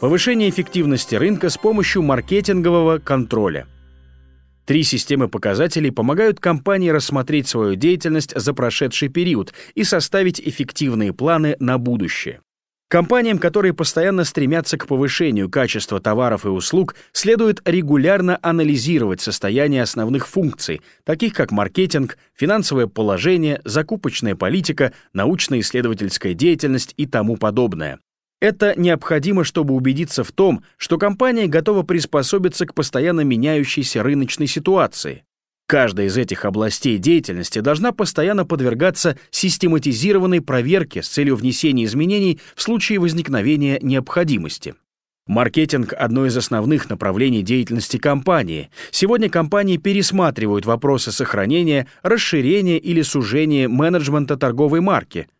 Повышение эффективности рынка с помощью маркетингового контроля. Три системы показателей помогают компании рассмотреть свою деятельность за прошедший период и составить эффективные планы на будущее. Компаниям, которые постоянно стремятся к повышению качества товаров и услуг, следует регулярно анализировать состояние основных функций, таких как маркетинг, финансовое положение, закупочная политика, научно-исследовательская деятельность и тому подобное. Это необходимо, чтобы убедиться в том, что компания готова приспособиться к постоянно меняющейся рыночной ситуации. Каждая из этих областей деятельности должна постоянно подвергаться систематизированной проверке с целью внесения изменений в случае возникновения необходимости. Маркетинг – одно из основных направлений деятельности компании. Сегодня компании пересматривают вопросы сохранения, расширения или сужения менеджмента торговой марки –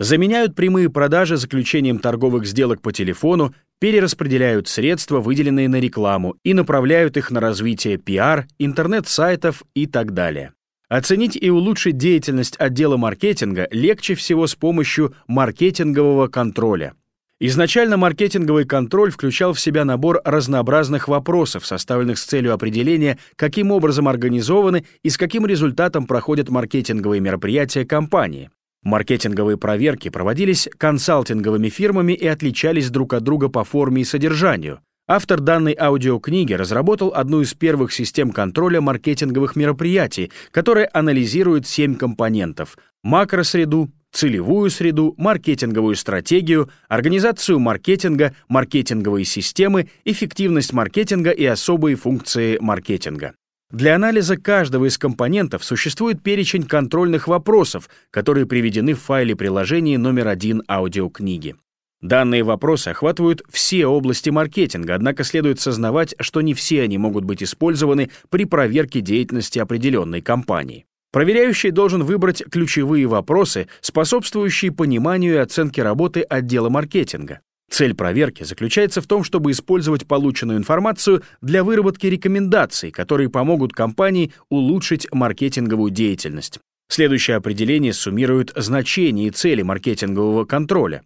заменяют прямые продажи заключением торговых сделок по телефону, перераспределяют средства, выделенные на рекламу, и направляют их на развитие пиар, интернет-сайтов и так далее. Оценить и улучшить деятельность отдела маркетинга легче всего с помощью маркетингового контроля. Изначально маркетинговый контроль включал в себя набор разнообразных вопросов, составленных с целью определения, каким образом организованы и с каким результатом проходят маркетинговые мероприятия компании. Маркетинговые проверки проводились консалтинговыми фирмами и отличались друг от друга по форме и содержанию. Автор данной аудиокниги разработал одну из первых систем контроля маркетинговых мероприятий, которая анализирует семь компонентов – макросреду, целевую среду, маркетинговую стратегию, организацию маркетинга, маркетинговые системы, эффективность маркетинга и особые функции маркетинга. Для анализа каждого из компонентов существует перечень контрольных вопросов, которые приведены в файле приложения номер один аудиокниги. Данные вопросы охватывают все области маркетинга, однако следует сознавать, что не все они могут быть использованы при проверке деятельности определенной компании. Проверяющий должен выбрать ключевые вопросы, способствующие пониманию и оценке работы отдела маркетинга. Цель проверки заключается в том, чтобы использовать полученную информацию для выработки рекомендаций, которые помогут компании улучшить маркетинговую деятельность. Следующее определение суммирует значение и цели маркетингового контроля.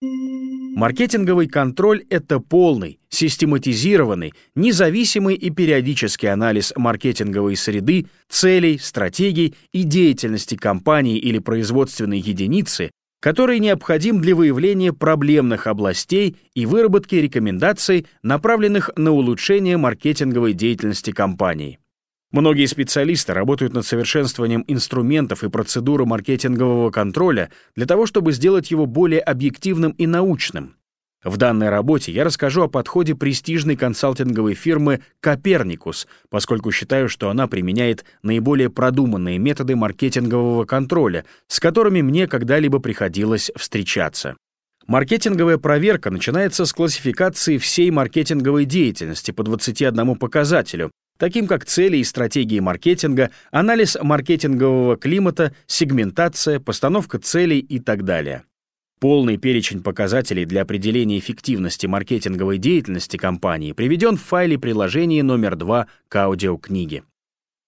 Маркетинговый контроль — это полный, систематизированный, независимый и периодический анализ маркетинговой среды, целей, стратегий и деятельности компании или производственной единицы который необходим для выявления проблемных областей и выработки рекомендаций, направленных на улучшение маркетинговой деятельности компании. Многие специалисты работают над совершенствованием инструментов и процедуры маркетингового контроля для того, чтобы сделать его более объективным и научным. В данной работе я расскажу о подходе престижной консалтинговой фирмы «Коперникус», поскольку считаю, что она применяет наиболее продуманные методы маркетингового контроля, с которыми мне когда-либо приходилось встречаться. Маркетинговая проверка начинается с классификации всей маркетинговой деятельности по 21 показателю, таким как цели и стратегии маркетинга, анализ маркетингового климата, сегментация, постановка целей и так далее. Полный перечень показателей для определения эффективности маркетинговой деятельности компании приведен в файле приложения номер 2 к аудиокниге.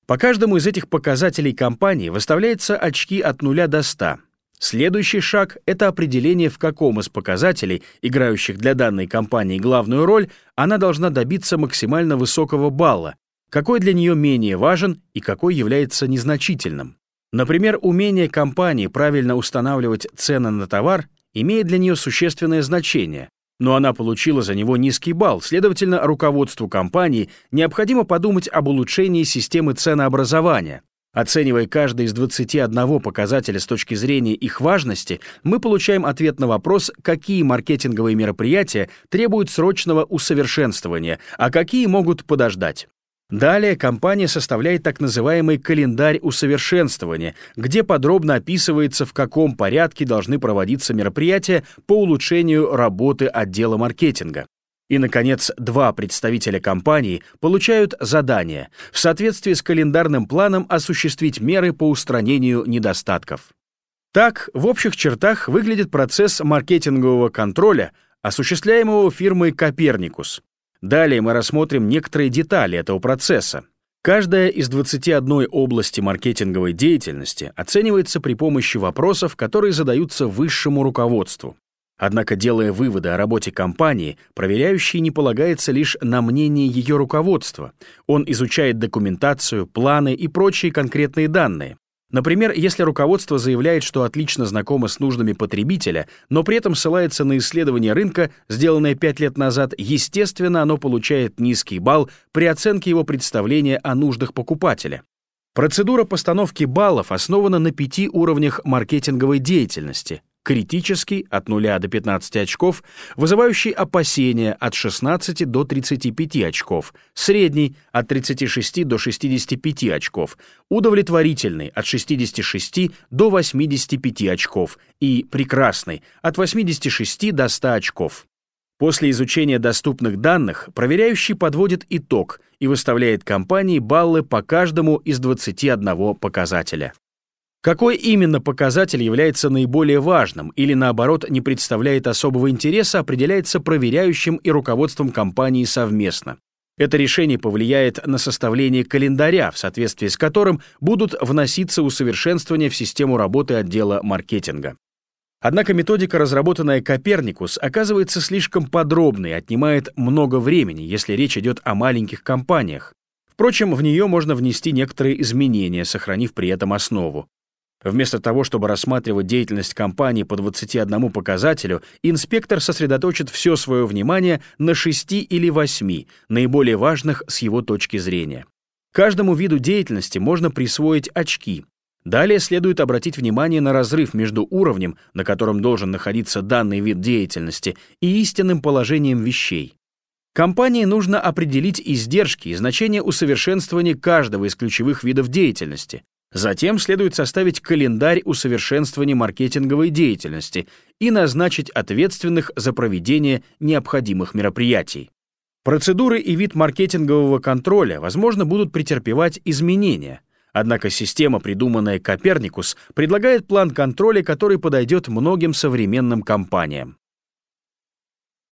По каждому из этих показателей компании выставляются очки от 0 до 100. Следующий шаг — это определение, в каком из показателей, играющих для данной компании главную роль, она должна добиться максимально высокого балла, какой для нее менее важен и какой является незначительным. Например, умение компании правильно устанавливать цены на товар имеет для нее существенное значение, но она получила за него низкий балл, следовательно, руководству компании необходимо подумать об улучшении системы ценообразования. Оценивая каждый из 21 показателя с точки зрения их важности, мы получаем ответ на вопрос, какие маркетинговые мероприятия требуют срочного усовершенствования, а какие могут подождать. Далее компания составляет так называемый календарь усовершенствования, где подробно описывается, в каком порядке должны проводиться мероприятия по улучшению работы отдела маркетинга. И, наконец, два представителя компании получают задание в соответствии с календарным планом осуществить меры по устранению недостатков. Так, в общих чертах выглядит процесс маркетингового контроля, осуществляемого фирмой «Коперникус». Далее мы рассмотрим некоторые детали этого процесса. Каждая из 21 области маркетинговой деятельности оценивается при помощи вопросов, которые задаются высшему руководству. Однако, делая выводы о работе компании, проверяющий не полагается лишь на мнение ее руководства. Он изучает документацию, планы и прочие конкретные данные. Например, если руководство заявляет, что отлично знакомо с нуждами потребителя, но при этом ссылается на исследование рынка, сделанное 5 лет назад, естественно, оно получает низкий балл при оценке его представления о нуждах покупателя. Процедура постановки баллов основана на пяти уровнях маркетинговой деятельности критический от 0 до 15 очков, вызывающий опасения от 16 до 35 очков, средний от 36 до 65 очков, удовлетворительный от 66 до 85 очков и прекрасный от 86 до 100 очков. После изучения доступных данных проверяющий подводит итог и выставляет компании баллы по каждому из 21 показателя. Какой именно показатель является наиболее важным или, наоборот, не представляет особого интереса, определяется проверяющим и руководством компании совместно. Это решение повлияет на составление календаря, в соответствии с которым будут вноситься усовершенствования в систему работы отдела маркетинга. Однако методика, разработанная Коперникус, оказывается слишком подробной и отнимает много времени, если речь идет о маленьких компаниях. Впрочем, в нее можно внести некоторые изменения, сохранив при этом основу. Вместо того, чтобы рассматривать деятельность компании по 21 показателю, инспектор сосредоточит все свое внимание на 6 или 8, наиболее важных с его точки зрения. Каждому виду деятельности можно присвоить очки. Далее следует обратить внимание на разрыв между уровнем, на котором должен находиться данный вид деятельности, и истинным положением вещей. Компании нужно определить издержки и значение усовершенствования каждого из ключевых видов деятельности, Затем следует составить календарь усовершенствования маркетинговой деятельности и назначить ответственных за проведение необходимых мероприятий. Процедуры и вид маркетингового контроля, возможно, будут претерпевать изменения. Однако система, придуманная Коперникус, предлагает план контроля, который подойдет многим современным компаниям.